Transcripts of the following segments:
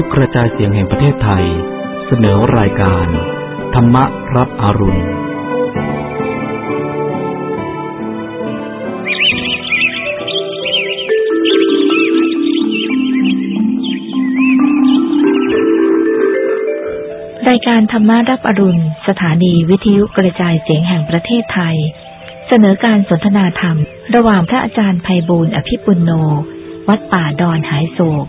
วิทยุกระจายเสียงแห่งประเทศไทย เสนอรายการ ธรรมรับอรุณ รายการธรรมารับอรุณ สถานีวิทยุกระจายเสียงแห่งประเทศไทย เสนอการสนทนาธรรม ระหว่างพระอาจารย์ไพบูลอภิปุณโน วัดป่าดอนหายโศก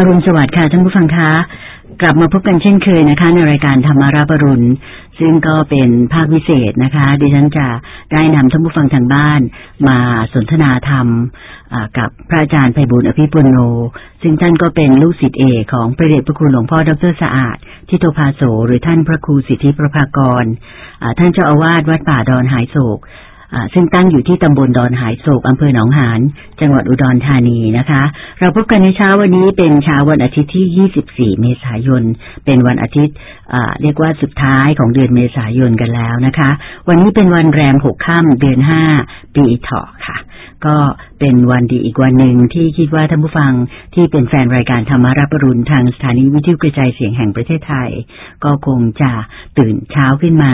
อรุณสวัสดิ์ค่ะท่านผู้ฟังคะกลับมาพบกันเช่นเคยนะคะ ในรายการธรรมาราบรุณ ซึ่งก็เป็นภาควิเศษนะคะ ดิฉันจะได้นำท่านผู้ฟังทางบ้าน มาสนทนาธรรมกับพระอาจารย์ไพบุญอภิปุโน ซึ่งท่านก็เป็นลูกศิษย์เอกของพระเดชพระคุณหลวงพ่อดรสะอาด ทิโตภาโสหรือท่านพระครูสิทธิประภากรท่านเจ้าอาวาสวัดป่าดอนหายโศก ซึ่งตั้งอยู่ที่ตำบลดอนหายโศกอำเภอหนองหานจังหวัดอุดรธานีนะคะ เราพบกันในเช้าวันนี้เป็นเช้าวันอาทิตย์ที่ 24 เมษายน เป็นวันอาทิตย์เรียกว่าสุดท้ายของเดือนเมษายนกันแล้วนะคะ วันนี้เป็นวันแรม6ค่ำเดือน5ปีเถาะค่ะ ก็เป็นวันดีอีกวันหนึ่งที่คิดว่าท่านผู้ฟังที่เป็นแฟนรายการธรรมารับปรุณทางสถานีวิทยุกระจายเสียงแห่งประเทศไทย ก็คงจะตื่นเช้าขึ้นมา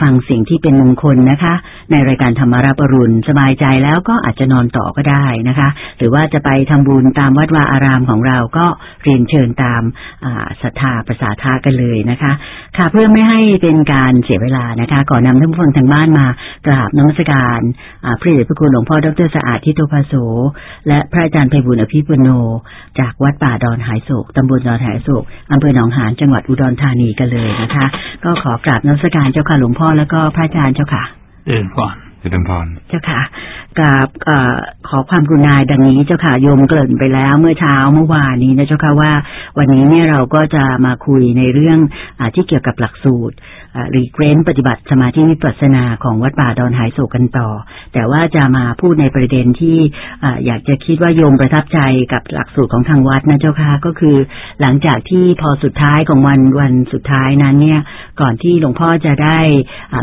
ฟังสิ่งที่เป็นมงคลนะคะ ในรายการธรรมารับปรุณสบายใจแล้วก็อาจจะนอนต่อก็ได้นะคะ หรือว่าจะไปทำบุญตามวัดวาอารามของเราก็เรียนเชิญตามศรัทธาประสาทากันเลยนะคะ ค่ะเพื่อไม่ให้เป็นการเสียเวลานะคะขอนนำท่านผู้ฟังทางบ้านมากราบน้อมัสการพระเดชพระคุณหลวงพ่อดรสะอาดทิโตภาโส และพระอาจารย์ไพบุญอภิปุโน จากวัดป่าดอนหายโศกตำบลดอนหายโศกอำเภอหนองหานจังหวัดอุดรธานีกันเลยนะคะ ก็ขอกราบนมัสการเจ้าค่ะหลวงพ่อแล้วก็พระอาจารย์เจ้าค่ะเอินก่อ นเดินพรเจ้าค่ะกราบขอความกรุณาดังนี้เจ้าค่ะโยมเกริ่นไปแล้วเมื่อเช้าเมื่อวานนี้นะเจ้าค่ะว่า วันนี้เนี่ยเราก็จะมาคุยในเรื่องอที่เกี่ยวกับหลักสูตรรีเกรนปฏิบัติสมาธิวิปัสสนาของวัดป่าดอนหายโศกกันต่อ แต่ว่าจะมาพูดในประเด็นที่ออยากจะคิดว่าโยมประทับใจกับหลักสูตรของทางวัดนะเจ้าค่ะก็คือหลังจากที่พอสุดท้ายของวันวันสุดท้ายนั้นเนี่ยก่อนที่หลวงพ่อจะได้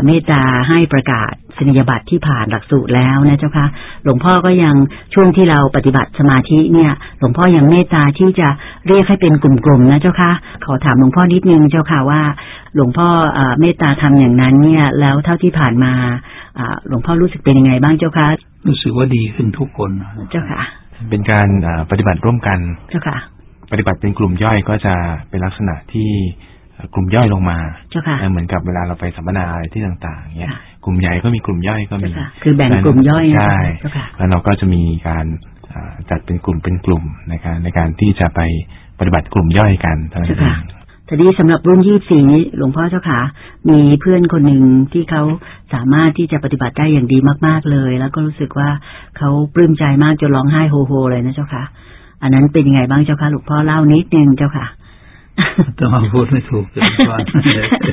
เมตตาให้ประกาศ สนิยบัตรที่ผ่านหลักสูตรแล้วนะเจ้าคะหลวงพ่อก็ยังช่วงที่เราปฏิบัติสมาธิเนี่ย หลวงพ่อยังเมตตาที่จะเรียกให้เป็นกลุ่มๆนะเจ้าคะขอถามหลวงพ่อนิดนึงเจ้าค่ะว่า หลวงพ่อเมตตาทำอย่างนั้นเนี่ย แล้วเท่าที่ผ่านมาหลวงพ่อรู้สึกเป็นยังไงบ้างเจ้าค่ะรู้สึกว่าดีขึ้นทุกคนเจ้าค่ะ เป็นการปฏิบัติร่วมกันเจ้าค่ะ ปฏิบัติเป็นกลุ่มย่อยก็จะเป็นลักษณะที่ กลุ่มย่อยลงมาเจ้าค่ะเหมือนกับเวลาเราไปสัมมนาอะไรที่ต่างๆเงี้ยค่ะกลุ่มใหญ่ก็มีกลุ่มย่อยก็มีเจ้าค่ะคือแบ่งกลุ่มย่อยนะใช่เจ้าค่ะแล้วเราก็จะมีการอ่าจัดเป็นกลุ่มเป็นกลุ่มในการในการที่จะไปปฏิบัติกลุ่มย่อยกันเท่านั้นเอเจ้าค่ะงแต่ดีสำหรับรุ่นยี่สี่นี้หลวงพ่อเจ้าค่ะ มีเพื่อนคนหนึ่งที่เขาสามารถที่จะปฏิบัติได้อย่างดีมาก ๆเลย แล้วก็รู้สึกว่าเขาปลื้มใจมากจนร้องไห้โฮโฮเลยนะเจ้าค่ะ อันนั้นเป็นยังไงบ้างเจ้าค่ะหลวงพ่อเล่านิดนึงเจ้าค่ะ แต่ว่าพูดไม่ถูกเดินก่อน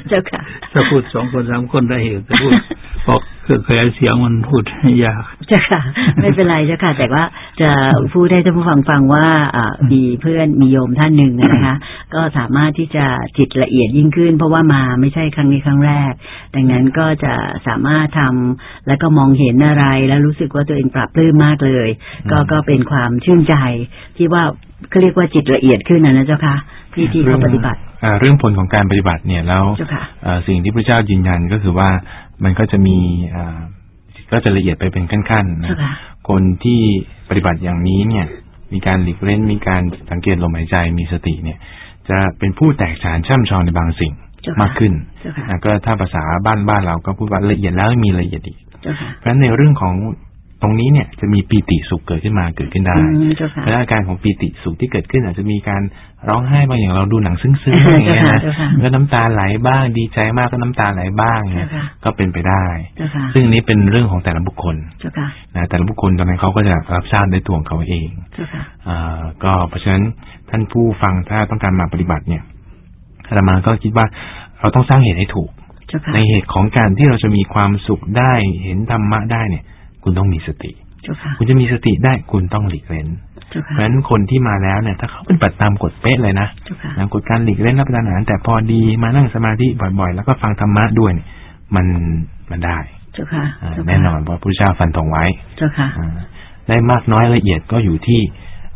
เจ้าค่ะ ถ้าพูดสองคนสามคนได้เหตุแต่พูดเพราะเครื่องขยายเสียงมันพูดยากเจ้าค่ะ ไม่เป็นไรเจ้าค่ะ แต่ว่าจะพูดให้ท่านผู้ฟังฟังว่าอ่ามีเพื่อนมีโยมท่านหนึ่งนะคะ ก็สามารถที่จะจิตละเอียดยิ่งขึ้น เพราะว่ามาไม่ใช่ครั้งนี้ครั้งแรก ดังนั้นก็จะสามารถทำแล้วก็มองเห็นอะไรแล้วรู้สึกว่าตัวเองปรับปลื้มมากเลย ก็ก็เป็นความชื่นใจที่ว่าเขาเรียกว่าจิตละเอียดขึ้นนะนะเจ้าค่ะ ที่ที่เขาปฏิบัติอ่าเรื่องผลของการปฏิบัติเนี่ยแล้วเจ้าค่ะเอ่อสิ่งที่พระเจ้ายืนยันก็คือว่ามันก็จะมีอ่าก็จะละเอียดไปเป็นขั้นๆเจ้านะค่ะคนที่ปฏิบัติอย่างนี้เนี่ย มีการหลีกเล่นมีการสังเกตลมหายใจมีสติเนี่ย จะเป็นผู้แตกฉานช่ำชองในบางสิ่งเจ้าค่ะมากขึ้นเจ้าค่ะนะก็ถ้าภาษาบ้านบ้านเราก็พูดว่าละเอียดแล้วมีละเอียดอีกเจ้าค่ะเพราะฉะนั้นในเรื่องของ ตรงนี้เนี่ยจะมีปีติสุขเกิดขึ้นมาเกิดขึ้นได้อืมเจ้าค่ะเพราะฉะนั้นอาการของปีติสุขที่เกิดขึ้นอาจจะมีการร้องไห้บางอย่างเราดูหนังซึ้งๆอย่างเงี้ยนะเจ้าค่ะก็น้ำตาไหลบ้างดีใจมากก็น้ำตาไหลบ้างเนี่ยเจ้าค่ะก็เป็นไปได้เจ้าค่ะซึ่งอันนี้เป็นเรื่องของแต่ละบุคคลเจ้าค่ะนะแต่ละบุคคลตอนนั้นเขาก็จะรับทราบในตัวของเขาเองเจ้าค่ะอ่าก็เพราะฉะนั้นท่านผู้ฟังถ้าต้องการมาปฏิบัติเนี่ยอาตมาก็คิดว่าเราต้องสร้างเหตุให้ถูกเจ้าค่ะในเหตุของการที่เราจะมีความสุขได้เห็นธรรมะได้เนี่ย คุณต้องมีสติเจ้าค่ะคุณจะมีสติได้คุณต้องหลีกเล่นเจ้าเพค่ะราะฉะนั้นคนที่มาแล้วเนี่ย ถ้าเขาเป็นปัดตามกฎเป๊ะเลยนะเจ้าค่ะนะกฎการหลีกเล่นรับประทานอาหารแต่พอดีมานั่งสมาธิบ่อยๆ แล้วก็ฟังธรรมะด้วยเนี่ยมันมันได้เจ้าค่ะอ่าเจ้าค่ะแน่นอนเพราะพระพุทธเจ้าฟันธงไว้เจ้าค่ะอ่าได้มากน้อยละเอียดก็อยู่ที่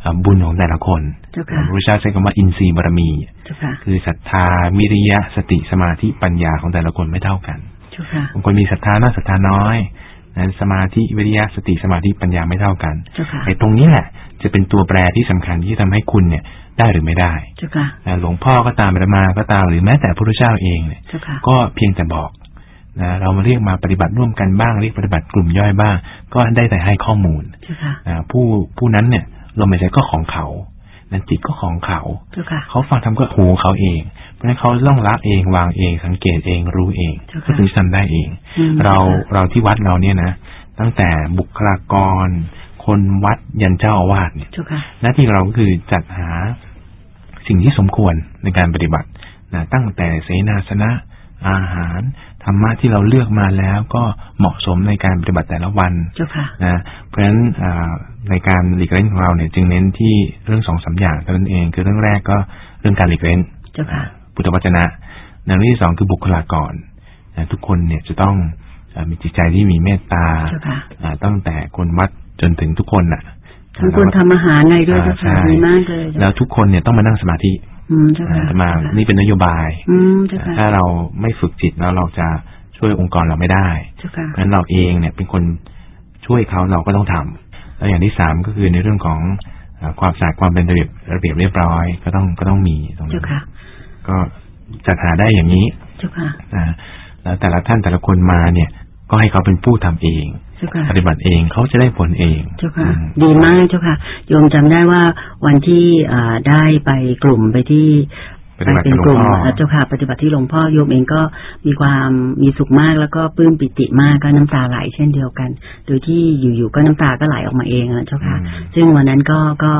อ่าบุญของแต่ละคนเจ้าค่ะพระพุทธเจ้าใช้คำว่าอินทรีย์บารมีเจ้าค่ะคือศรัทธาวิริยะสติสมาธิปัญญาของแต่ละคนไม่เท่ากันเจ้าค่ะบางคนมีศรัทธามากศรัทธาน้อย นั้นสมาธิวิริยะสติสมาธิปัญญาไม่เท่ากันเจ้าค่ะไอ้ตรงนี้แหละ จะเป็นตัวแปรที่สำคัญที่ทำให้คุณเนี่ยได้หรือไม่ได้เจ้าค่ะนะหลวงพ่อก็ตามอาตมาก็ตามหรือแม้แต่พระพุทธเจ้าเองเนี่ยเจ้าค่ะก็เพียงแต่บอกนะเรามาเรียกมาปฏิบัติร่วมกันบ้างเรียกปฏิบัติกลุ่มย่อยบ้าง ก็ได้แต่ให้ข้อมูลเจ้าค่ะนะผู้ผู้นั้นเนี่ยลมหายใจก็ของเขา นั้นจิตก็ของเขาเจ้าค่ะเขาฟังทำก็หูเขาเอง เพราะฉะนั้นเขาต้องละเองวางเอง สังเกตเองรู้เองเจ้าค่ะก็ถึงทำได้เองอืมเราเราที่วัดเราเนี่ยนะตั้งแต่บุคลากร คนวัดยันเจ้าอาวาสเนี่ยเจ้าค่ะหน้าที่เราก็คือจัดหาสิ่งที่สมควรในการปฏิบัตินะตั้งแต่เสนาสนะอาหารธรรมะที่เราเลือกมาแล้วก็เหมาะสมในการปฏิบัติแต่ละวันเจ้าค่ะนะเพราะฉะนั้นอ่า ในการหลีกเล่นของเราเนี่ยจึงเน้นที่เรื่องสองสามอย่างเท่านั้นเอง คือเรื่องแรกก็เรื่องการหลีกเล่นเจ้าค่ะพุทธวจนะเรื่องที่สองคือบุคลากรนะทุกคนเนี่ยจะต้องอามีจิตใจที่มีเมตตาเจ้าค่ะอ่าตั้งแต่คนวัดจนถึงทุกคนน่ะทั้งคนทำอาหารอะไรด้วยเจ้าค่ะใช่ดีมากเลย แล้วทุกคนเนี่ยต้องมานั่งสมาธิอืมเจ้าค่ะอ่ามานี่เป็นนโยบายอืมเจ้าค่ะถ้าเราไม่ฝึกจิตแล้วเราจะช่วยองค์กรเราไม่ได้เจ้าค่ะเพราะฉะนั้นเราเองเนี่ยเป็นคนช่วยเขาเราก็ต้องทำ แล้วอย่างที่สามก็คือในเรื่องของอ่าความสะอาดความเป็นระเบียบระเบียบเรียบร้อย ก็ต้องก็ต้องมีตรงนี้เจ้าค่ะก็จัดหาได้อย่างนี้เจ้าค่ะนะแล้วแต่ละท่านแต่ละคนมาเนี่ย ก็ให้เขาเป็นผู้ทำเองเจ้าค่ะปฏิบัติเองเขาจะได้ผลเองเจ้าค่ะอืมดีมากเจ้าค่ะโยมจำได้ว่าวันที่อ่าได้ไปกลุ่มไปที่ ปฏิบัติเป็นกับหลวงกลุ่มพ่อเอ่อเจ้าค่ะปฏิบัติที่หลวงพ่อโยมเองก็มีความมีสุขมากแล้วก็ปลื้มปิติมากก็น้ำตาไหลเช่นเดียวกัน โดยที่อยู่ๆก็น้ำตาก็ไหลออกมาเองนะเจ้าค่ะอืมซึ่งวันนั้นก็ก็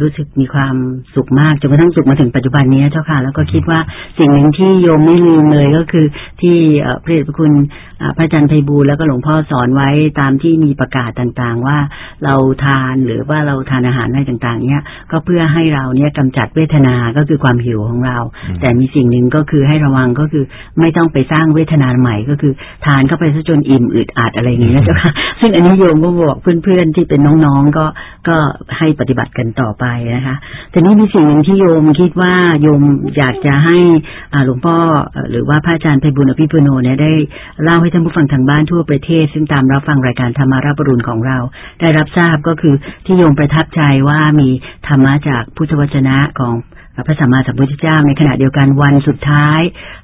รู้สึกมีความสุขมากจนกระทั่งสุขมาถึงปัจจุบันนี้เจ้าค่ะ แล้วก็คิดว่าสิ่งหนึ่งที่โยมไม่ลืมเลยก็คือที่เอ่อพระเดชพระคุณอ่าพระอาจารย์ไพบูลย์แล้วก็หลวงพ่อสอนไว้ตามที่มีประกาศต่างๆ ว่าเราทานหรือว่าเราทานอาหารอะไรต่างๆ เนี่ยก็เพื่อให้เราเนี่ยกำจัดเวทนาก็คือความหิวของเราอืมแต่มีสิ่งหนึ่งก็คือให้ระวังก็คือไม่ต้องไปสร้างเวทนาใหม่ก็คือทานเข้าไปซะจนอิ่มอึดอัดอะไรอย่างนี้นะเจ้าค่ะซึ่งอันนี้โยมก็บอกเพื่อนๆที่เป็นน้องๆก็ก็ให้ปฏิบัติกันต่อไปนะคะแต่นี้มีสิ่งหนึ่งที่โยมคิดว่าโยมอยากจะให้อ่าหลวงพ่อเอ่อหรือว่าพระอาจารย์ไพบุญอภิปุโนเนี่ยได้เล่าให้ท่านผู้ฟังทางบ้านทั่วประเทศ ซึ่งตามรับฟังรายการธรรมาราบรุณของเรา ได้รับทราบก็คือที่โยมประทับใจว่ามีธรรมะจากพุทธวจนะของ พระสัมมาสัมพุทธเจ้าในขณะเดียวกันวันสุดท้าย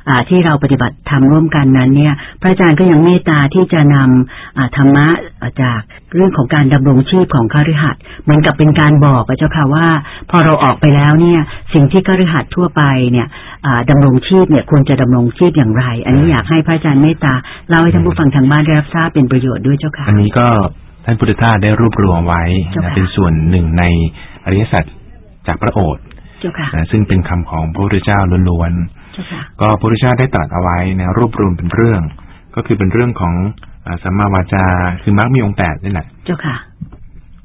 อ่าที่เราปฏิบัติธรรมร่วมกันนั้นเนี่ย พระอาจารย์ก็ยังเมตตาที่จะนำอ่าธรรมะอ่าจากเรื่องของการดำรงชีพของคฤหัสถ์เหมือนกับเป็นการบอกอะเจ้าค่ะว่า พอเราออกไปแล้วเนี่ย สิ่งที่คฤหัสถ์ทั่วไปเนี่ยอ่าดำรงชีพเนี่ยควรจะดำรงชีพอย่างไร อันนี้อยากให้พระอาจารย์เมตตาเล่าให้ท่านผู้ฟังทางบ้านได้รับทราบเป็นประโยชน์ด้วยเจ้าค่ะ อันนี้ก็ท่านพุทธทาสได้รวบรวมไว้เจ้านะค่ะเป็นส่วนหนึ่งในอริยสัจจากพระโอษฐ์เจ้าค่ะ นะซึ่งเป็นคำของพระพุทธเจ้าล้วนเจ้าค่ะๆก็พระพุทธเจ้าได้ตรัสเอาไว้นะรวบรวมเป็นเรื่อง ก็คือเป็นเรื่องของอ่าสัมมาวาจาคือมรรคมีองค์แปดนี่แหละเจ้าค่ะ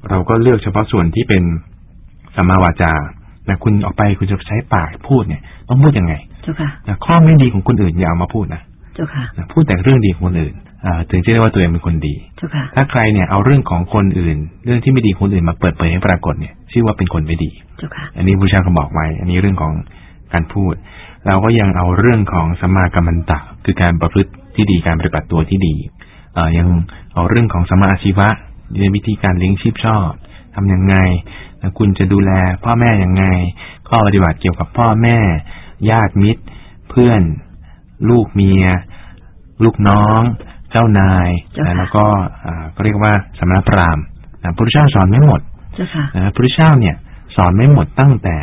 เราก็เลือกเฉพาะส่วนที่เป็นสัมมาวาจานะคุณออกไปคุณจะใช้ปากพูดเนี่ยต้องพูดยังไงเจ้าค่ะนะข้อไม่ดีของคนอื่นอย่าเอามาพูดนะเจ้าค่ะนะพูดแต่เรื่องดีของคนอื่นอ่าถึงจะเรียกว่าตัวเองเป็นคนดีเจ้าค่ะถ้าใครเนี่ยเอาเรื่องของคนอื่น เรื่องที่ไม่ดีของคนอื่นมาเปิดเผยให้ปรากฏเนี่ย ชื่อว่าเป็นคนไม่ดีเจ้าค่ะอันนี้พระเจ้าก็บอกไว้ อันนี้เรื่องของการพูด เราก็ยังเอาเรื่องของสัมมากัมมันตะ คือการประพฤติที่ดีการปฏิบัติตัวที่ดีเอ่อยังเอาเรื่องของสมมาอาชีวะในวิธีการเลี้ยงชีพชอบทำยังไงนะคุณจะดูแลพ่อแม่ยังไง ข้อปฏิบัติเกี่ยวกับพ่อแม่ ญาติมิตร เพื่อน ลูกเมีย ลูกน้อง เจ้านายเจ้าค่ะนะแล้วก็อ่าก็เรียกว่าสมณพราหมณ์นะพระพุทธเจ้าสอนไม่หมดเจ้าค่ะ นะพระพุทธเจ้าเนี่ย สอนไม่หมดตั้งแต่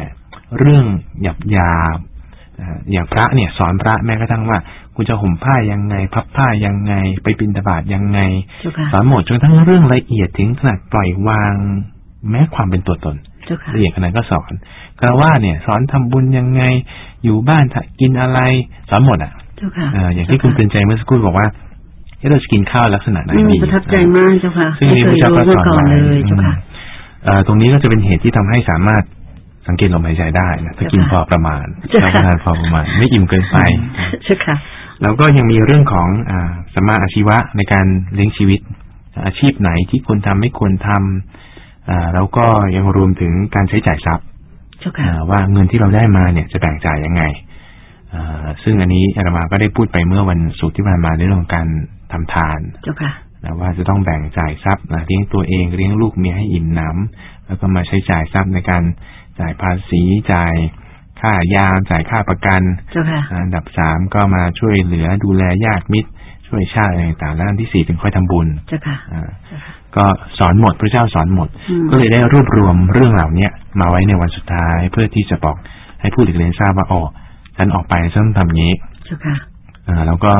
เรื่องหยาบยาบๆนะอย่างพระเนี่ยสอนพระแม้กระทั่งว่าคุณจะห่มผ้ายังไง พับผ้ายังไง ไปบิณฑบาตยังไงเจ้าค่ะสอนหมดจนกระทั้งเรื่องละเอียดถึงขนาดปล่อยวาง แม้ความเป็นตัวตนเจ้าค่ะละเอียดขนาดก็สอนกระว่าเนี่ย สอนทำบุญยังไง อยู่บ้านถ้ากินอะไร สอนหมดอะเจ้าค่ะเอ่ออย่างที่คุณเตือนใจเมื่อสักครู่บอกว่าเอ๊ะเราจะกินข้าวลักษณะไหนอืมดีประทับใจมากเจ้าค่ะซึ่งไม่นี่เคพระยเจ้าก็รู้สมาอนก่อนไว้เลยเจ้าค่ะอืมเอ่อ ตรงนี้ก็จะเป็นเหตุที่ทำให้สามารถสังเกตลมหายใจได้นะถ้ากินพอประมาณเจ้ารับค่ะประทานพอประมาณ ไม่อิ่มเกินไปเจ้าค่ะแล้วก็ยังมีเรื่องของอาสมมาอาชีวะในการเลี้ยงชีวิต อาชีพไหนที่ควรทำไม่ควรทำอ่าแล้วก็ยังรวมถึงการใช้จ่ายทรัพย์เจ้าค่ะอ่าว่าเงินที่เราได้มาเนี่ยจะแบ่งจ่ายยังไงอ่าซึ่งอันนี้อาตมาก็ได้พูดไปเมื่อวันศุกร์ที่ผ่านมาในเรื่องของการทำทานเจ้าค่ะ นะว่าจะต้องแบ่งจ่ายทรัพย์นะเลี้ยงตัวเองเลี้ยงลูกเมียให้อิ่มหนำแล้วก็มาใช้จ่ายทรัพย์ในการจ่ายภาษีจ่ายค่ายาจ่ายค่าประกันเจ้าค่ะอันดับสามก็มาช่วยเหลือดูแลญาติมิตร ช่วยชาติอะไรต่างๆแล้วอันที่สี่ถึงค่อยทำบุญเจ้าค่ะอ่าก็สอนหมดพระเจ้าสอนหมดอืมก็เลยได้รวบรวมเรื่องเหล่าเนี้ยมาไว้ในวันสุดท้าย เพื่อที่จะบอกให้ผู้หลีกเลี่ยงทราบว่าอ๋อฉันออกไปฉันต้องทำอย่างนี้เจ้าค่ะอ่าแล้วก็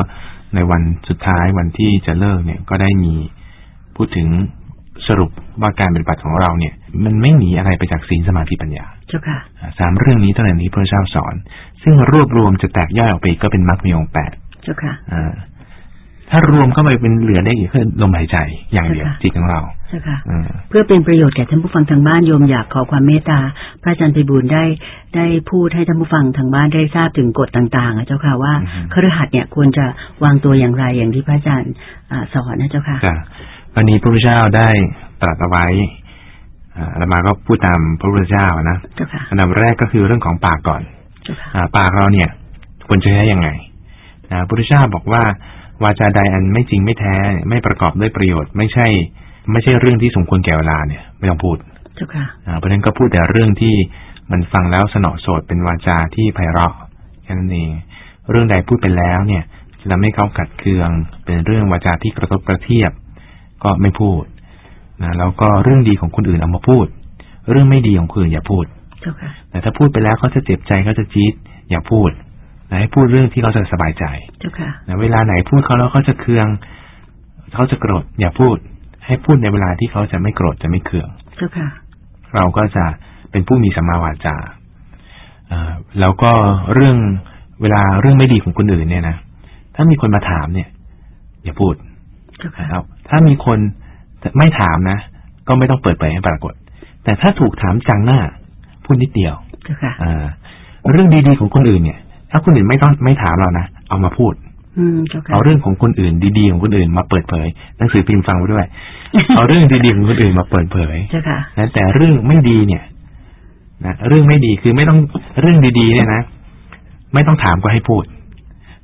ในวันสุดท้ายวันที่จะเลิกเนี่ยก็ได้มีพูดถึงสรุปว่าการปฏิบัติของเราเนี่ย มันไม่หนีอะไรไปจากศีลสมาธิปัญญาเจ้าค่ะอ่าสามเรื่องนี้เท่านั้นนี้พระเจ้าสอน ซึ่งรวบรวมจะแตกย่อยออกไปอีกก็เป็นมรรคมีองค์แปดเจ้าค่ะอ่า ถ้ารวมเข้าไปเป็นเหลือได้อีกคือลมหายใจอย่างเดียวค่ะจิตของเราเจ้าค่ะอืมเพื่อเป็นประโยชน์แก่ท่านผู้ฟังทางบ้านโยมอยากขอความเมตตา พระอาจารย์ไพบูลย์ได้ได้พูดให้ท่านผู้ฟังทางบ้านได้ทราบถึงกฎต่างๆอะเจ้าค่ะว่าอือฮึคฤหัสถ์เนี่ยควรจะวางตัวอย่างไรอย่างที่พระอาจารย์อ่าสอนนะเจ้าค่ะจ้ะวันนี้พระพุทธเจ้าได้ตรัสเอาไว้อ่าแล้วมาก็พูดตามพระพุทธเจ้านะเจ้าค่ะอันดับแรกก็คือเรื่องของปากก่อนเจ้าค่ะอ่าปากเราเนี่ยควรจะใช้ยังไงนะพระพุทธเจ้าบอกว่า วาจาใดอันไม่จริงไม่แท้ ไม่ประกอบด้วยประโยชน์ ไม่ใช่ ไม่ใช่เรื่องที่สมควรแก่เวลาเนี่ย ไม่ต้องพูดเจ้าค่ะอ่าเพราะฉะนั้นก็พูดแต่เรื่องที่มันฟังแล้วสนอโสดเป็นวาจาที่ไพเราะแค่นั้นเองเรื่องใดพูดไปแล้วเนี่ย จะทำให้เขาขัดเคือง เป็นเรื่องวาจาที่กระทบกระเทียบ ก็ไม่พูดนะแล้วก็เรื่องดีของคนอื่นเอามาพูด เรื่องไม่ดีของคนอื่นอย่าพูดเจ้าค่ะแต่ถ้าพูดไปแล้วเขาจะเจ็บใจเขาจะจี๊ดอย่าพูด นะให้พูดเรื่องที่เขาจะสบายใจเจ้าค่ะนะเวลาไหนพูดเขาแล้วเขาจะเคือง เขาจะโกรธอย่าพูด ให้พูดในเวลาที่เขาจะไม่โกรธจะไม่เคืองเจ้าค่ะเราก็จะเป็นผู้มีสัมมาวาจาอ่าแล้วก็เรื่องเวลาเรื่องไม่ดีของคนอื่นเนี่ยนะถ้ามีคนมาถามเนี่ย อย่าพูดเจ้าค่ะนะครับ ถ้ามีคนไม่ถามนะก็ไม่ต้องเปิดเผยให้ปรากฏ แต่ถ้าถูกถามจังหน้าพูดนิดเดียวเจ้าค่ะอ่าเรื่องดีๆของคนอื่นเนี่ย ถ้าคนอื่นไม่ต้องไม่ถามเรานะเอามาพูดอืมเจ้าค่ะเอาเรื่องของคนอื่นดีๆของคนอื่นมาเปิดเผยหนังสือพิมพ์ฟังไว้ด้วย เอาเรื่องดีๆของคนอื่นมาเปิดเผยเจ้าค่ะนะแต่เรื่องไม่ดีเนี่ยนะเรื่องไม่ดีคือไม่ต้องเรื่องดีๆเนี่ยนะไม่ต้องถามก็ให้พูด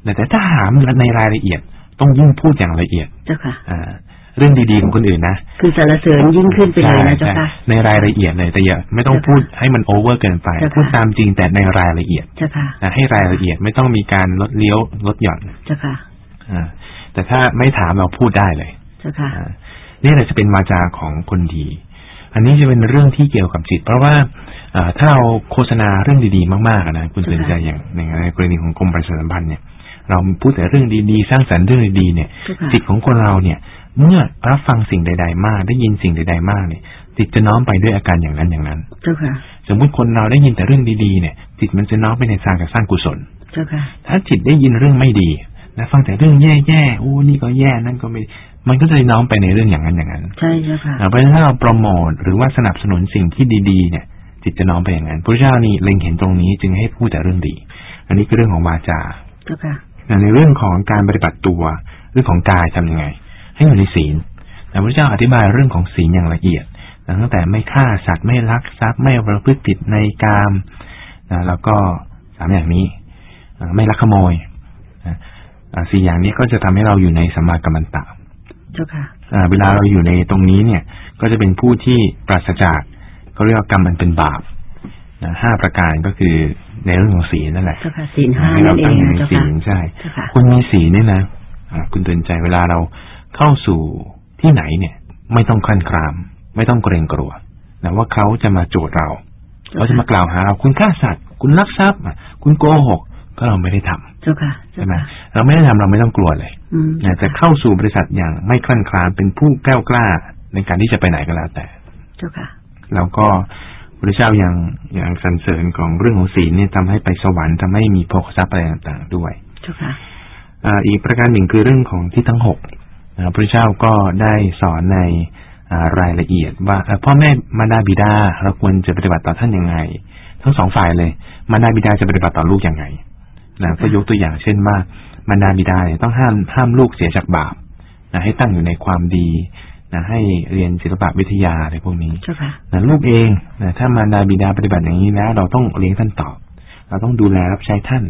แต่แต่ถ้าถามในรายละเอียด ต้องยิ่งพูดอย่างละเอียดเจ้าค่ะอ่า เรื่องดีๆของคนอื่นนะ คือสรรเสริญยิ่งขึ้นไปเลยนะเจ้าใช่ค่ะ ในรายละเอียดเลยแต่อย่าไม่ต้องเจ้าค่ะพูดให้มันโอเวอร์เกินไปเจ้าค่ะพูดตามจริงแต่ในรายละเอียดเจ้าค่ะนะให้รายละเอียดไม่ต้องมีการลดเลี้ยวลดหย่อนเจ้าค่ะอ่าแต่ถ้าไม่ถามเราพูดได้เลยเจ้าค่ะอ่านี่แหละจะเป็นวาจาของคนดี อันนี้จะเป็นเรื่องที่เกี่ยวกับจิต เพราะว่าอ่าถ้าเราโฆษณาเรื่องดีๆ มากๆอะนะคุณเตือนใจอย่างในในกรณีของกรมประชาสัมพันธ์เนี่ยเราพูดแต่เรื่องดีๆ สร้างสรรค์เรื่องดีๆเนี่ยเจ้าค่ะจิตของคนเราเนี่ย เมื่อรับฟังสิ่งใด ๆ มาก ได้ยินสิ่งใด ๆ มากเนี่ยจิตจะน้อมไปด้วยอาการอย่างนั้นอย่างนั้นเจ้าค่ะ สมมุติคนเราได้ยินแต่เรื่องดีๆเนี่ยจิตมันจะน้อมไปในทางการสร้างกุศลเจ้าค่ะ ถ้าจิตได้ยินเรื่องไม่ดีนะฟังแต่เรื่องแย่ๆโอ้นี่ก็แย่นั่นก็ไม่มันก็จะน้อมไปในเรื่องอย่างนั้นอย่างนั้นใช่เจ้าค่ะอ่าเพราะฉะนั้นถ้าเราโปรโมทหรือว่าสนับสนุนสิ่งที่ดีๆ เนี่ยจิตจะน้อมไปอย่างนั้นพระเจ้านี่เล็งเห็นตรงนี้จึงให้พูดแต่เรื่องดี อันนี้คือเรื่องของวาจาเจ้าค่ะแต่ในเรื่องของการปฏิบัติตัวเรื่องของกายทำยังไง ให้อยู่ในศีลแต่พระเจ้าอธิบายเรื่องของศีลอย่างละเอียดนะตั้งแต่ไม่ฆ่าสัตว์ไม่ลักทรัพย์ไม่ประพฤติผิดในกามนะแล้วก็สามอย่างนี้อ่าไม่ลักขโมยนะอ่าสี่อย่างนี้ก็จะทำให้เราอยู่ในสัมมากัมมันตะเจ้าค่ะอ่าเวลาเราอยู่ในตรงนี้เนี่ย ก็จะเป็นผู้ที่ปราศจากเขาเรียกว่ากรรมมันเป็นบาปนะห้าประการก็คือในเรื่องของศีลนั่นแหละเจ้าค่ะศีลห้าให้นั่เรานเอตั้งงอยู่นะในเจ้าศีค่ะลใช่เจ้าค่ะคนมีศีลเนี่ยนะอ่าคุณเตือนใจเวลาเรา เข้าสู่ที่ไหนเนี่ย ไม่ต้องคลั่นคราม ไม่ต้องเกรงกลัวนะว่าเขาจะมาโจทย์เราเขาจะมากล่าวหาเราคุณฆ่าสัตว์ คุณลักทรัพย์อะคุณโกหกก็เราไม่ได้ทำเจ้าค่ะเจ้าใช่ไหมค่ะเราไม่ได้ทำเราไม่ต้องกลัวเลยอืมนะจะเข้าสู่บริษัทอย่างไม่คลั่นคลานเป็นผู้แกล้วกล้า ในการที่จะไปไหนก็แล้วแต่ เจ้าค่ะ แล้วก็พระเจ้ายังยังสรรเสริญของเรื่องของศีลเนี่ยทำให้ไปสวรรค์ทำให้มีโภคทรัพย์อะไรต่างๆด้วย เจ้าค่ะอ่าอีกประการหนึ่งคือเรื่องของที่ทั้งหกนะ พระเจ้าก็ได้สอนในอ่ารายละเอียดว่าเอ่อพ่อแม่มารดาบิดาเราควรจะปฏิบัติต่อท่านยังไง ทั้งสองฝ่ายเลยมารดาบิดาจะปฏิบัติต่อลูกยังไงนะก็ยกตัวอย่างเช่นว่ามารดาบิดาเนี่ยต้องห้ามห้ามลูกเสียจากบาปนะให้ตั้งอยู่ในความดีนะให้เรียนศิลปะวิทยาอะไรพวกนี้เจ้าค่ะนะลูกเองนะถ้ามารดาบิดาปฏิบัติอย่างนี้แล้ว เราต้องเลี้ยงท่านตอบ เราต้องดูแลรับใช้ท่าน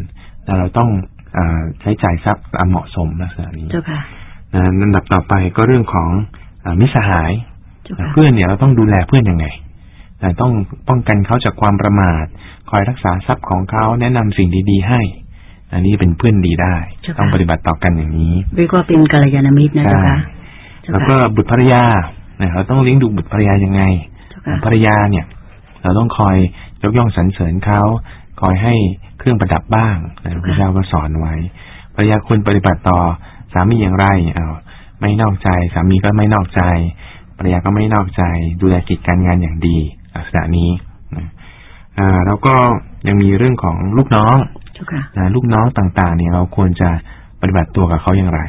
นะเราต้องอาใช้จ่ายทรัพย์ตามเหมาะสมลักษณะนี้เจ้าค่ะนะ ลำดับต่อไปก็เรื่องของอามิตรสหายเจ้านะค่ะเพื่อนเนี่ยเราต้องดูแลเพื่อนยังไงนะต้องป้องกันเขาจากความประมาท คอยรักษาทรัพย์ของเขาแนะนำสิ่งดีๆให้ อันนี้เป็นเพื่อนดีได้ ต้องปฏิบัติต่อกันอย่างนี้เรียกว่าเป็นกัลยาณมิตรนะเจ้าค่ะเจ้าแล้วค่ะก็บุตรภรรยาเนี่ยเราต้องเลี้ยงดูบุตรภรรยายังไงเจ้าค่ะภรรยาเนี่ย เราต้องคอยยกย่องสรรเสริญเขาคอยให้เครื่องประดับบ้างนะพระเจ้าก็สอนไว้ภรรยาควรปฏิบัติต่อ สามีอย่างไรเอาวไม่นอกใจ สามีก็ไม่นอกใจภรรยาก็ไม่นอกใจ ดูแลกิจการงานอย่างดีลักษณะนี้นะอ่าแล้วก็ยังมีเรื่องของลูกน้องเจ้าค่ะนะลูกน้องต่างๆ เนี่ยเราควรจะปฏิบัติตัวกับเขาอย่างไร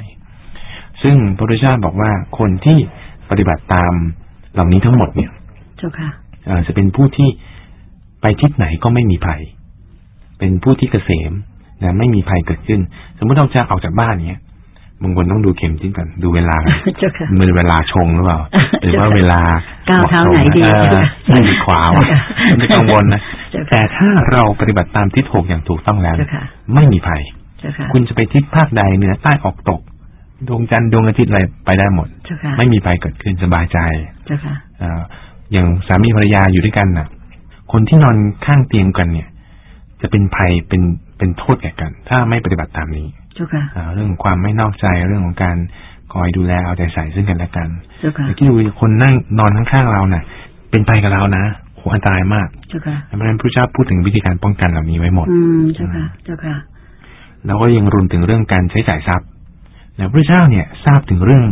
ซึ่งพระพุทธเจ้าบอกว่าคนที่ปฏิบัติตามเหล่านี้ทั้งหมดเนี่ยเจ้าค่ะเอ่อจะเป็นผู้ที่ไปทิศไหนก็ไม่มีภัย เป็นผู้ที่เกษมนะไม่มีภัยเกิดขึ้น สมมติเราจะออกจากบ้านเนี้ย บางคนต้องดูเข็มทิศกันดูเวลากันเจ้าค่ะมือเวลาชงหรือเปล่าหรือว่าเวลาก้าวเท้าไหนดีเออเจ้าค่ะไม่มีขวาวะไม่กังวลนะเจ้าค่ะแต่ถ้าเราปฏิบัติตามทิศหกอย่างถูกต้องแล้วเจ้าค่ะไม่มีภัยเจ้าค่ะคุณจะไปทิศภาคใดเหนือใต้ออกตกดวงจันทร์ดวงอาทิตย์อะไรไปได้หมดเจ้าค่ะไม่มีภัยเกิดขึ้นสบายใจเจ้าค่ะเอ่ออย่างสามีภรรยาอยู่ด้วยกันน่ะ คนที่นอนข้างเตียงกันเนี่ย จะเป็นภัยเป็นเป็นโทษแก่กัน ถ้าไม่ปฏิบัติตามนี้ เจ้าค่ะอ่าเรื่องของความไม่นอกใจเรื่องของการคอยดูแลเอาใจใส่ซึ่งกันและกันเจ้าค่ะแต่ที่ดูคนนั่งนอนข้างๆเราน่ะเป็นภัยกับเรานะโหอันตรายมากเจ้าค่ะเพราะฉะนั้นพระเจ้าพูดถึงวิธีการป้องกันเหล่านี้ไว้หมด อืมเจ้าค่ะเจ้าค่ะแล้วก็ยังรวมถึงเรื่องการใช้จ่ายทรัพย์แล้วพระเจ้าเนี่ยทราบถึงเรื่อง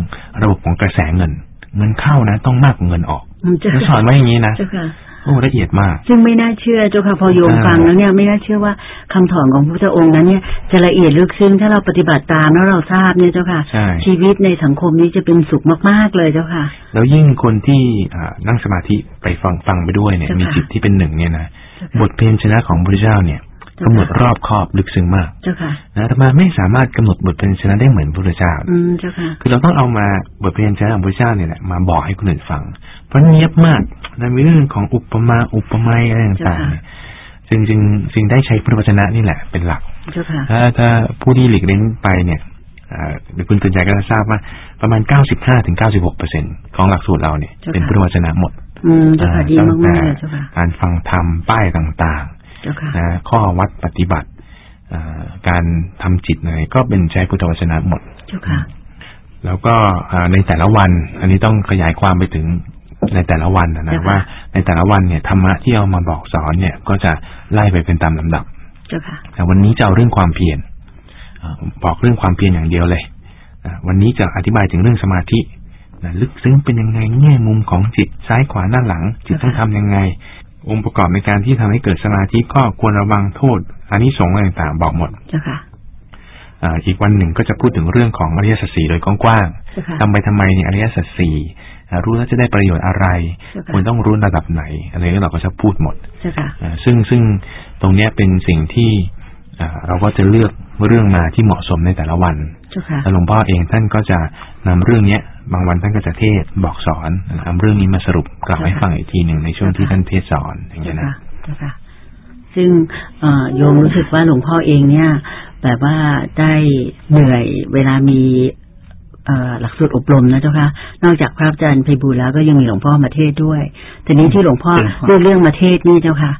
ระบบของกระแสเงิน เงินเข้านะ ต้องมากกว่าเงินออกอืมเจ้าแล้วสค่ะอนไว้อย่างนี้นะเจ้าค่ะ โอ้ละเอียดมาก ซึ่งไม่น่าเชื่อเจ้าค่ะพอโยมอ่าฟังแล้วเนี่ยไม่น่าเชื่อว่าคำถอนของพระพุทธองค์นั้นเนี่ยจะละเอียดลึกซึ้งถ้าเราปฏิบัติตามแล้วเราทราบเนี่ยเจ้าค่ะใช่ชีวิตในสังคมนี้จะเป็นสุขมากๆเลยเจ้าค่ะ แล้วยิ่งคนที่อ่านั่งสมาธิไปฟังฟังไปด้วยเนี่ยเจ้าค่ะมีจิตที่เป็นหนึ่งเนี่ยนะเจ้าค่ะบทเพลงชนะของพระเจ้าเนี่ย เจ้าค่ะกำหนดรอบคอบลึกซึ้งมาก เจ้าค่ะนะแต่มาไม่สามารถกำหนดบทเพลงชนะได้เหมือนพระเจ้าอืมเจ้าค่ะคือเราต้องเอามาบทเพลงชนะของพระเจ้าเนี่ยแหละมาบอกให้คนอื่นฟัง เพราะเนียบมากนะมีเรื่องของอุปมาอุปไมยอะไรต่างๆเนี่ยจึงจึงจึงได้ใช้พระวจนะนี่แหละเป็นหลักเจ้าค่ะถ้าถ้าผู้ที่หลีกเลี่ยงไปเนี่ยอ่าเดี๋ยวคุณตื่นใจก็จะทราบว่าประมาณ 95ถึง96เปอร์เซ็นของหลักสูตรเราเนี่ยเจ้าค่ะเป็นพระวจนะหมดอืมเจ้าค่ะดีตั้งมากแต่ๆเลยเจ้าค่ะการฟังธรรมป้ายต่างเจ้าค่ะๆ นะข้อวัดปฏิบัติอ่าการทำจิตอะไรก็เป็นใช้พุทธวจนะหมดเจ้าค่ะ แล้วก็อ่าในแต่ละวัน อันนี้ต้องขยายความไปถึงในแต่ละวันนะเจ้านะค่ะว่าในแต่ละวันเนี่ยธรรมะที่เอามาบอกสอนเนี่ย ก็จะไล่ไปเป็นตามลำดับเจ้าค่ะแต่วันนี้จะเอาเรื่องความเพียรอ่าบอกเรื่องความเพียรอย่างเดียวเลยอ่าวันนี้จะอธิบายถึงเรื่องสมาธินะลึกซึ้งเป็นยังไงแง่มุมของจิตซ้ายขวาหน้าหลัง จิตต้องทำยังไง องค์ประกอบในการที่ทำให้เกิดสมาธิก็ควรระวังโทษอานิสงส์อะไรต่างๆบอกหมดเจ้าค่ะอ่าอีกวันหนึ่งก็จะพูดถึงเรื่องของอริยสัจสี่โดยกว้างเจ้าค่ะๆทำไปทำไมเนี่ยอริยสัจสี่อ่ารู้แล้วจะได้ประโยชน์อะไรเจ้าค่ะควรต้องรู้ระดับไหน อะไรก็เราก็จะพูดหมดเจ้าค่ะอ่าซึ่งซึ่งตรงเนี้ยเป็นสิ่งที่อ่าเราก็จะเลือกเรื่องมาที่เหมาะสมในแต่ละวันเจ้าค่ะ แล้วหลวงพ่อเองท่านก็จะนำเรื่องเนี้ย บางวันท่านก็จะเทศน์บอกสอนนำเรื่องนี้มาสรุปกล่าวให้ฟังอีกทีหนึ่งในช่วงที่ท่านเทศน์สอนอย่างเงี้เจ้ายนะค่ะเจ้าค่ะซึ่งเอ่อโยมรู้สึกว่าหลวงพ่อเองเนี่ย แบบว่าได้เหนื่อยเวลามีเอ่อหลักสูตรอบรมนะเจ้าค่ะ นอกจากพระอาจารย์ไพบูลย์แล้วก็ยังมีหลวงพ่อมาเทศด้วย แต่นี้ที่หลวงพ่อเลือกเรื่องมาเทศนี่เจ้าค่ะ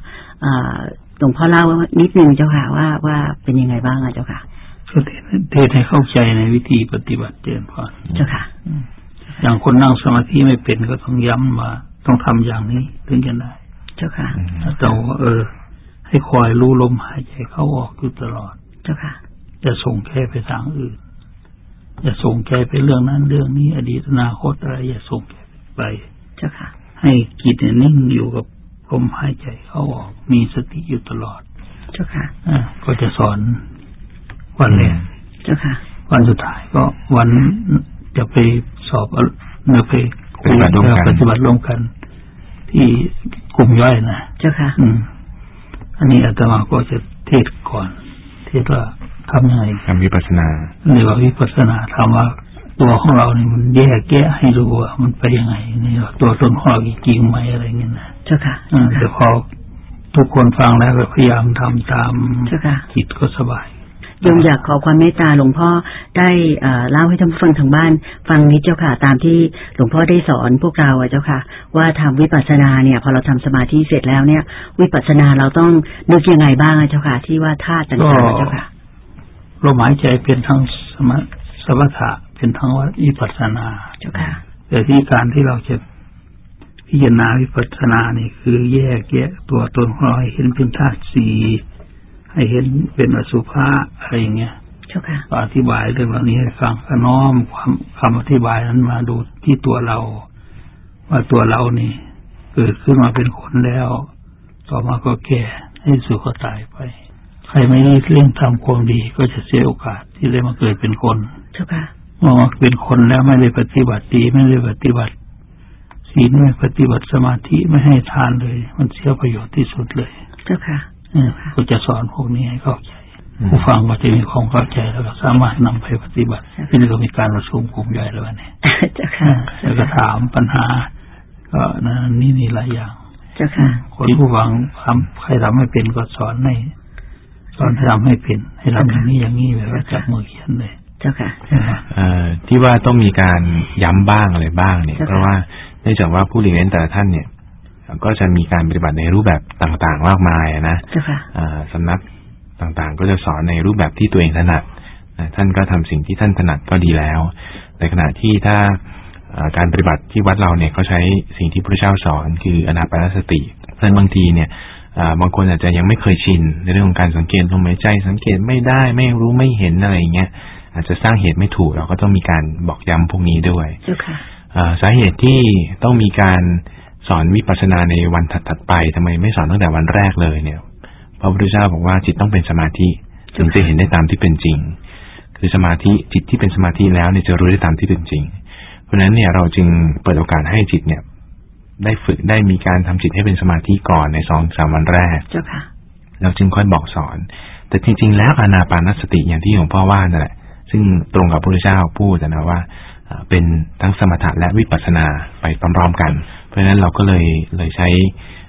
อ่าหลวงพ่อเล่านิดนึงเจ้าค่ะว่าว่าเป็นยังไงบ้างอะเจ้าค่ะ ก็เทศเทศให้เข้าใจในวิธีปฏิบัติเจริญพรเจ้าค่ะอย่างคนนั่งสมาธิไม่เป็นก็ต้องย้ำว่าต้องทำอย่างนี้ถึงจะได้ เจ้าค่ะแต่ว่าเออ ให้คอยรู้ลมหายใจเข้าออกอยู่ตลอด เจ้าค่ะจะส่งแค่ไปทางอื่นอย่าส่งใจไปเรื่องนั้นเรื่องนี้ อดีตอนาคตอะไรอย่าส่งแกไป เจ้าค่ะ ให้จิตเนี่ยนิ่งอยู่กับลมหายใจเข้าออก มีสติอยู่ตลอด เจ้าค่ะอ่าก็จะสอน วันแรกเจ้าค่ะ วันสุดท้ายก็วันจะไปสอบเอาเนื้อไปคุยปฏิบัติร่วมกันปฏิบัติร่วมกัน ที่กลุ่มย่อยนะเจ้าค่ะ อืม อันนี้อาตมาก็จะเทศก่อน เทศว่าทำยังไงทำวิปัสสนาเรียกว่าวิปัสสนาทำว่าตัวของเรานี่มันแยกแยะให้รู้ว่ามันไปยังไงนี่ว่าตัวตนของเราจริงไหมอะไรเงี้ยนะเจ้าค่ะอ่าแต่พอทุกคนฟังแล้วก็พยายามทำตามเจ้าค่ะจิตก็สบาย โยมอยากขอความเมตตาหลวงพ่อได้เล่าให้ท่านผู้ฟังทางบ้าน ฟังนิดเจ้าค่ะ ตามที่หลวงพ่อได้สอนพวกเราเจ้าค่ะ ว่าทำวิปัสสนาเนี่ย พอเราทำสมาธิเสร็จแล้วเนี่ย วิปัสสนาเราต้องนึกยังไงบ้างเจ้าค่ะ ที่ว่าธาตุต่างๆเจ้าค่ะลมหายใจเป็นทั้งสมสมถะเป็นทั้งวิปัสสนาเจ้าค่ะ แต่ที่การที่เราจะพิจารณาวิปัสสนานี่คือแยกแยะตัวตนของเราให้เห็นเป็นธาตุสี่ ให้เห็นเป็นอสุภะอะไรอย่างเงี้ยเจ้าค่ะก็อธิบายเรื่องเหล่านี้ให้ฟังก็น้อมความคำอธิบายนั้นมาดูที่ตัวเรา ว่าตัวเรานี่ เกิดขึ้นมาเป็นคนแล้ว ต่อมาก็แก่ให้สุขตายไป ใครไม่รีบเร่งทำความดีก็จะเสียโอกาสที่ได้มาเกิดเป็นคนเจ้าค่ะเมื่อมาเป็นคนแล้วไม่ได้ปฏิบัติดีไม่ได้ปฏิบัติศีลไม่ปฏิบัติสมาธิไม่ให้ทานเลย มันเสียประโยชน์ที่สุดเลย เจ้าค่ะเออ ก็จะสอนพวกนี้ให้เข้าใจผู้ฟังก็จะมีความเข้าใจแล้วก็สามารถนำไปปฏิบัติที่นี่ก็มีการประชุมกลุ่มใหญ่แล้วเนี่ยเจ้าค่ะแล้วก็ถามปัญหา ก็นะนี่นี่หลายอย่างเจ้าค่ะคนผู้ฟังทำใครทำไม่เป็นก็สอนให้สอนให้ทำให้เป็น ให้ทำอย่างนี้อย่างนี้แบบว่าจับมือเขียนเลยเจ้าค่ะเอ่อที่ว่าต้องมีการย้ำบ้างอะไรบ้างเนี่ยเจ้าค่ะเพราะว่าเนื่องจากว่าผู้เรียนแต่ละท่านเนี่ย ก็จะมีการปฏิบัติในรูปแบบต่างๆมากมายนะเจ้าค่ะอ่าสำนักต่างๆ ก็จะสอนในรูปแบบที่ตัวเองถนัดนะท่านก็ทำสิ่งที่ท่านถนัดก็ดีแล้วในขณะที่ถ้าอ่าการปฏิบัติที่วัดเราเนี่ยเขาใช้สิ่งที่พระเจ้าสอนคืออนาปานสติ เพราะฉะนั้นบางทีเนี่ยอ่าบางคนอาจจะยังไม่เคยชินในเรื่องของการสังเกตลมหายใจ สังเกตไม่ได้ไม่รู้ไม่เห็นอะไรอย่างเงี้ยอาจจะสร้างเหตุไม่ถูกเราก็ต้องมีการบอกย้ำพวกนี้ด้วยเจ้าค่ะอ่าสาเหตุที่ต้องมีการ สอนวิปัสสนาในวันถัดๆไปทำไมไม่สอนตั้งแต่วันแรกเลยเนี่ยพระพุทธเจ้าบอกว่าจิตต้องเป็นสมาธิถึงจะเห็นได้ตามที่เป็นจริง คือสมาธิจิตที่เป็นสมาธิแล้วเนี่ยจะรู้ได้ตามที่เป็นจริง เพราะฉะนั้นเนี่ยเราจึงเปิดโอกาสให้จิตเนี่ย ได้ฝึกได้มีการทำจิตให้เป็นสมาธิก่อนในสองสามวันแรกเจ้าค่ะเราจึงค่อยบอกสอน แต่จริง ๆ แล้วอานาปานสติอย่างที่หลวงพ่อว่านั่นแหละซึ่งตรงกับพระพุทธเจ้าพูดนะว่าอ่าเป็นทั้งสมถะและวิปัสสนาไปพร้อมๆกัน เพราะฉะนั้นเราก็เลยเลยใช้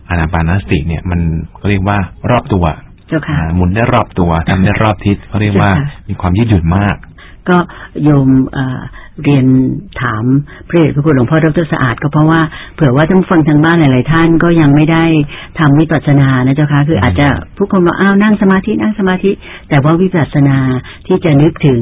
อานาปานสติเนี่ย มันก็เรียกว่ารอบตัวเจ้าค่ะอ่าหมุนได้รอบตัวทำได้รอบทิศเขาเรียกว่าเจ้าค่ะมีความยืดหยุ่นมาก ก็โยมเอ่อเรียนถามพระเดชพระคุณหลวงพ่อดรสะอาดก็เพราะว่าเผื่อว่าท่านผู้ฟังทางบ้านหลายๆท่านก็ยังไม่ได้ทำวิปัสสนานะเจ้าค่ะคืออาจจะผู้คนบอกอ้าวนั่งสมาธินั่งสมาธิ แต่ว่าวิปัสสนาที่จะนึกถึง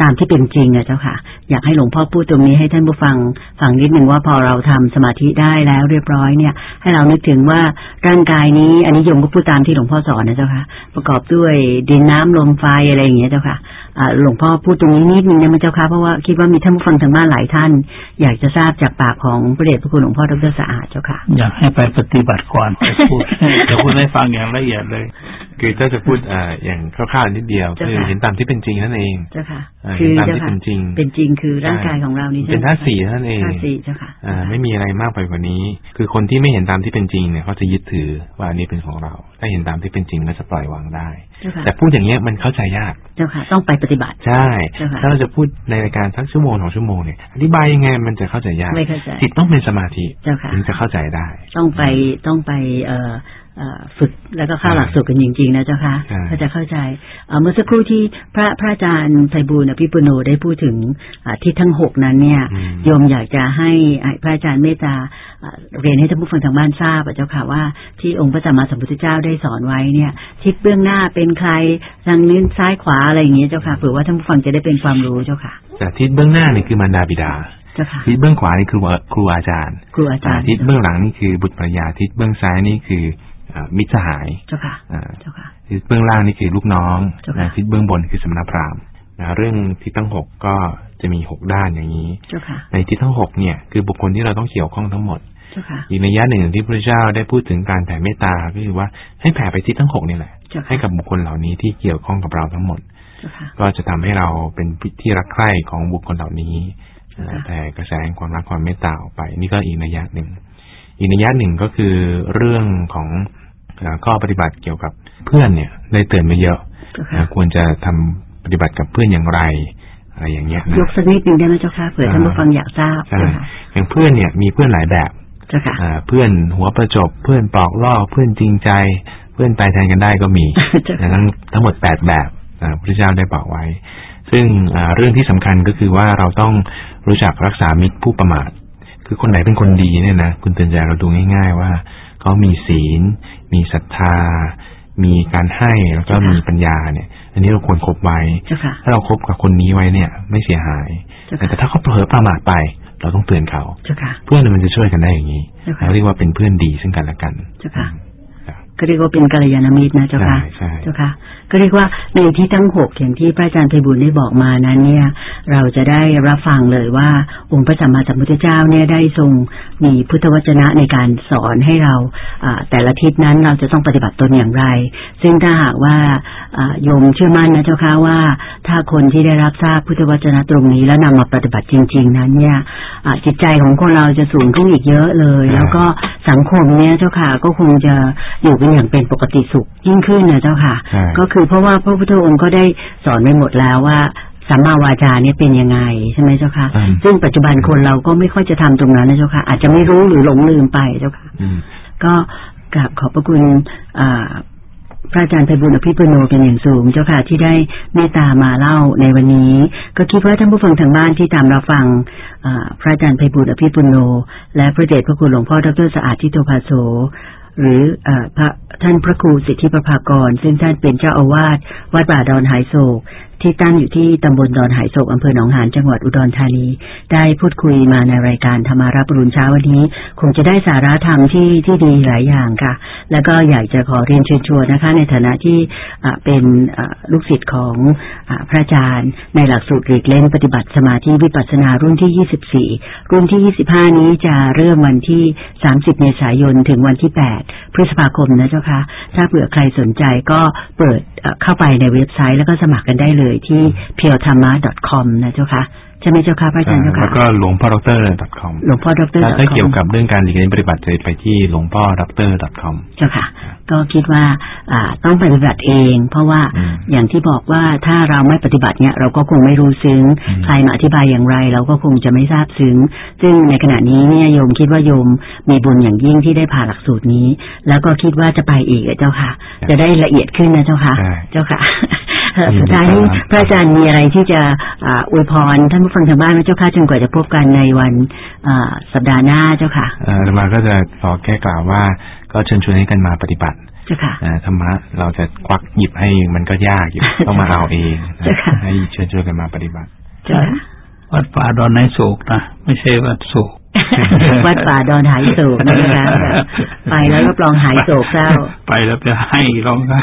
ตามที่เป็นจริงอะเจ้าค่ะ อยากให้หลวงพ่อพูดตรงนี้ให้ท่านผู้ฟังฟังนิดหนึ่งว่าพอเราทำสมาธิได้แล้วเรียบร้อยเนี่ย ให้เรานึกถึงว่าร่างกายนี้ อันนี้โยมก็พูดตามที่หลวงพ่อสอนนะเจ้าค่ะ ประกอบด้วยดินน้ำลมไฟอะไรอย่างเงี้ยเจ้าค่ะหลวงพ่อพูดตรงนี้นิดนึงนะมันเจ้าค่ะเพราะว่าคิดว่ามีท่านผู้ฟังทางบ้านหลายท่าน อยากจะทราบจากปากของพระเดชพระคุณหลวงพ่อดรสะอาดเจ้าค่ะ อยากให้ไปปฏิบัติก่อนพูดจะพูดให้ฟังอย่างละเอียดเลย คือถ้าจะพูดอ่าอย่างคร่าวๆนิดเดียวเจ้าคือค่ะเห็นตามที่เป็นจริงนั่นเองเจ้าค่ะอ่าคือตามเจ้าที่ค่ะเป็นจริง เป็นจริงคือร่างกายของเรานี่เป็นธาตุสี่เท่านั้นเองธาตุสี่เจ้าค่ะอ่าไม่มีอะไรมากไปกว่านี้ คือคนที่ไม่เห็นตามที่เป็นจริงเนี่ยเขาจะยึดถือว่าอันนี้เป็นของเรา ถ้าเห็นตามที่เป็นจริงก็จะปล่อยวางได้เจ้าค่ะแต่พูดอย่างเงี้ยมันเข้าใจยากเจ้าค่ะ ต้องไปปฏิบัติใช่เจ้าค่ะถ้าเราจะพูดในรายการสักชั่วโมงสองชั่วโมงเนี่ยอธิบายยังไงมันจะเข้าใจยากไม่เข้าใจจิตต้องเป็นสมาธิเจ้าค่ะถึงจะเข้าใจได้ ต้องไปต้องไปเอ่อเอ่อ ฝึกแล้วก็เข้าหลักสูตรกันจริงๆนะเจ้าค่ะใช่ก็จะเข้าใจเอ่อเมื่อสักครู่ที่พระพระอาจารย์ไพบูลย์อภิปุโนได้พูดถึงอ่าทิศทั้งหกนั้นเนี่ยอืมโยมอยากจะให้อ่าพระอาจารย์เมตตาอ่าเรียนให้ท่านผู้ฟังทางบ้านทราบอะเจ้าค่ะว่าที่องค์พระสัมมาสัมพุทธเจ้าได้สอนไว้เนี่ย ทิศเบื้องหน้าเป็นใครทางนี้ซ้ายขวาอะไรอย่างเงี้ยเจ้าค่ะเผื่อว่าท่านผู้ฟังจะได้เป็นความรู้เจ้าค่ะแต่ทิศเบื้องหน้านี่คือมารดาบิดาเจ้าค่ะทิศเบื้องขวานี่คือครูอาจารย์ครูอาจารย์ทิศเบื้องหลังนี่คือบุตรภรรยาทิศเบื้องซ้ายนี่คืออ่า มิตรสหายเจ้าค่ะอ่าเจ้าค่ะทิศเบื้องล่างนี่คือลูกน้องเจ้าค่ะนะทิศเบื้องบนคือสมณพราหมณ์นะเรื่องทิศทั้งหกก็จะมีหกด้านอย่างนี้เจ้าค่ะในทิศทั้งหกเนี่ยคือบุคคลที่เราต้องเกี่ยวข้องทั้งหมดเจ้าค่ะอีกในยะหนึ่งที่พระเจ้าได้พูดถึงการแผ่เมตตาก็คือว่าให้แผ่ไปทิศทั้งหกนี่แหละเจ้าค่ะให้กับบุคคลเหล่านี้ที่เกี่ยวข้องกับเราทั้งหมดเจ้าค่ะก็จะทำให้เราเป็นที่รักใคร่ของบุคคลเหล่านี้นะค่ะแต่กระแสแห่งความรักความเมตตาออกไป นี่ก็อีกนัยยะหนึ่ง อีกนัยยะหนึ่งก็คือเรื่องของเอ่อข้อปฏิบัติเกี่ยวกับเพื่อนเนี่ย ได้เตือนไปเยอะเจ้านะค่ะควรจะทำปฏิบัติกับเพื่อนอย่างไรอะไรอย่างเงี้ยนะยกสักนิดหนึ่งได้ไหมเจ้าค่ะเผื่อท่านผู้ฟังอยากทราบใช่เจ้าค่ะอย่างเพื่อนเนี่ยมีเพื่อนหลายแบบเจ้าค่ะอ่าเพื่อนหัวประจบ เพื่อนปลอกล่อเพื่อนจริงใจ เพื่อนตายแทนกันได้ก็มีเจ้านะค่ะทั้งทั้งหมดแปดแบบอ่าพระเจ้าได้บอกไว้ ซึ่งอ่าเรื่องที่สำคัญก็คือว่าเราต้องรู้จักรักษามิตรผู้ประมาท คือคนไหนเป็นคนดีเนี่ยนะคุณเตือนใจเราดูง่าย ๆ ว่าเขามีศีล มีศรัทธา มีการให้แล้วก็มีปัญญาเนี่ย อันนี้เราควรคบไว้เจ้าค่ะถ้าเราคบกับคนนี้ไว้เนี่ย ไม่เสียหายเจ้าค่ะแต่ถ้าเขาเผลอประมาทไป เราต้องเตือนเขาเจ้าค่ะเพื่อนมันจะช่วยกันได้อย่างนี้เจ้าค่ะเราเรียกว่าเป็นเพื่อนดีซึ่งกันและกันเจ้าค่ะครับ ก็เรียกว่าเป็นกัลยาณมิตรนะเจ้าค่ะใช่ใช่เจ้าค่ะ ก็เรียกว่าในที่ทั้งหกอย่างที่พระอาจารย์ไพบุญได้บอกมานั้นเนี่ย เราจะได้รับฟังเลยว่า องค์พระสัมมาสัมพุทธเจ้าเนี่ยได้ทรงมีพุทธวจนะในการสอนให้เราอ่าแต่ละทิศนั้นเราจะต้องปฏิบัติตนอย่างไร ซึ่งถ้าหากว่าอ่าโยมเชื่อมั่นนะเจ้าค่ะว่า ถ้าคนที่ได้รับทราบพุทธวจนะตรงนี้ แล้วนำมาปฏิบัติจริง ๆ นั้นเนี่ยอ่าจิตใจของคนเราจะสูงขึ้นอีกเยอะเลย แล้วก็สังคมเนี่ยเจ้าค่ะก็คงจะอยู่กันอย่างเป็นปกติสุขยิ่งขึ้นนะเจ้าค่ะใช่ก็คือเพราะว่าพระพุทธองค์ก็ได้สอนไว้หมดแล้วว่าสัมมาวาจาเนี่ยเป็นยังไงใช่ไหมเจ้าค่ะอืมซึ่งปัจจุบันคนเราก็ไม่ค่อยจะทำตรงนั้นนะเจ้าค่ะ อาจจะไม่รู้หรือหลงลืมไปเจ้าค่ะอืมก็กราบขอบพระคุณอ่าพระอาจารย์ไพบุญอภิปุโนเป็นอย่างสูงเจ้าค่ะที่ได้เมตตามาเล่าในวันนี้ ก็คิดว่าท่านผู้ฟังทางบ้านที่ตามเราฟังอ่าพระอาจารย์ไพบุญอภิปุโน และพระเดชพระคุณหลวงพ่อดรสะอาดทิโตภาโส หรืออพระท่านพระครูสิทธิประภากร ซึ่งท่านเป็นเจ้าอาวาสวัดป่าดอนหายโศก ที่ตั้งอยู่ที่ตำบลดอนหายโศกอำเภอหนองหานจังหวัดอุดรธานี ได้พูดคุยมาในรายการธรรมารับรุณเช้าวันนี้ คงจะได้สาระธรรมที่ที่ดีหลายอย่างค่ะ แล้วก็อยากจะขอเรียนเชิญชวนนะคะ ในฐานะที่เป็นลูกศิษย์ของอพระอาจารย์ ในหลักสูตรหลีกเล่นปฏิบัติสมาธิวิปัสสนารุ่นที่ 24 รุ่นที่ 25 นี้จะเริ่มวันที่ 30 เมษายนถึงวันที่ 8พฤษภาคมนะเจ้าค่ะถ้าเผื่อใครสนใจก็เปิดเอ่อเข้าไปในเว็บไซต์แล้วก็สมัครกันได้เลยที่ p e e l t h a m m a c o m นะเจ้าค่ะใช่ไหมเจ้าค่ะพระอาจารย์เจ้าแล้วค่ะก็หลวงพ่อด็อกเตอร์ .com หลวงพ่อดรถ้าถ้าเกี่ยวกับเรื่องการหลีกเลี่ยงปฏิบัติจะไปที่หลวงพ่อด็อกเตอร์ .com เจ้าค่ะก็คิดว่าอ่าต้องปฏิบัติเอง เพราะว่าอืมอย่างที่บอกว่าถ้าเราไม่ปฏิบัติเนี่ยเราก็คงไม่รู้ซึ้งอืมใครมาอธิบายอย่างไร เราก็คงจะไม่ทราบซึ้ง ซึ่งในขณะนี้เนี่ยโยมคิดว่าโยมมีบุญอย่างยิ่งที่ได้ผ่านหลักสูตรนี้ แล้วก็คิดว่าจะไปอีกอะเจ้าค่ะ จะได้ละเอียดขึ้นนะเจ้าค่ะใช่เจ้าค่ะเอ่ออืม สุดท้ายนี้ครับพระอาจารย์มีอะไรที่จะอ่าอวยพรท่านผู้ฟังทางบ้านไหมเจ้าค่ะจนกว่าจะพบกันในวันอ่าสัปดาห์หน้าเจ้าค่ะเอ่ออาตมาก็จะขอแก้กล่าวว่า ก็เชิญชวนให้กันมาปฏิบัติเจ้าค่ะนะธรรมะเราจะควักหยิบให้มันก็ยากอยู่ต้องมาเอาเองนะเจ้าค่ะให้เชิญชวนกันมาปฏิบัติเจ้าค่ะวัดป่าดอนไนโศกนะไม่ใช่วัดโศก วัดป่าดอนหายโศกนะคะไปแล้วรับรองหายโศกเศร้า ไปแล้วจะให้ร้องไห้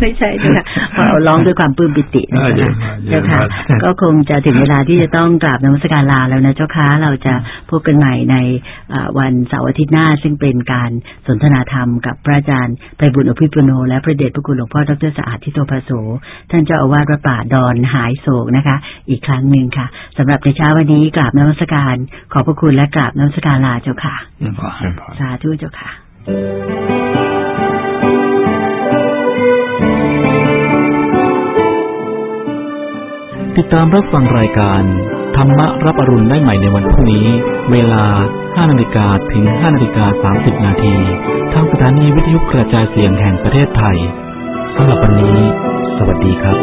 ไม่ใช่เจ้าค่ะเพราะเราร้องด้วยความปลื้มปิตินะเออเดี๋เจ้ายวค่ะเดี๋ยวก็คงจะถึงเวลาที่จะต้องกราบนมัสการลาแล้วนะเจ้าค่ะเราจะพบกันใหม่ในอ่าวันเสาร์อาทิตย์หน้า ซึ่งเป็นการสนทนาธรรมกับพระอาจารย์ไพบุญอภิปุโน และพระเดชพระคุณหลวงพ่อดรสะอาดทิโตภาโสท่านเจ้าอาวาสวัดป่าดอนหายโศกนะคะ อีกครั้งหนึ่งค่ะสำหรับในเช้าวันนี้กราบนมัสการขอบพระคุณคุณและกราบน้ำสการลาเจ้าค่ะสาธุเจ้าค่ะ ติดตามรับฟังรายการ ธรรมะรับอรุณได้ใหม่ในวันพรุ่งนี้ เวลา 5นาฬิกาถึง 5นาฬิกา30 นาทีทางสถานีวิทยุกระจายเสียงแห่งประเทศไทยสำหรับวันนี้ สวัสดีครับ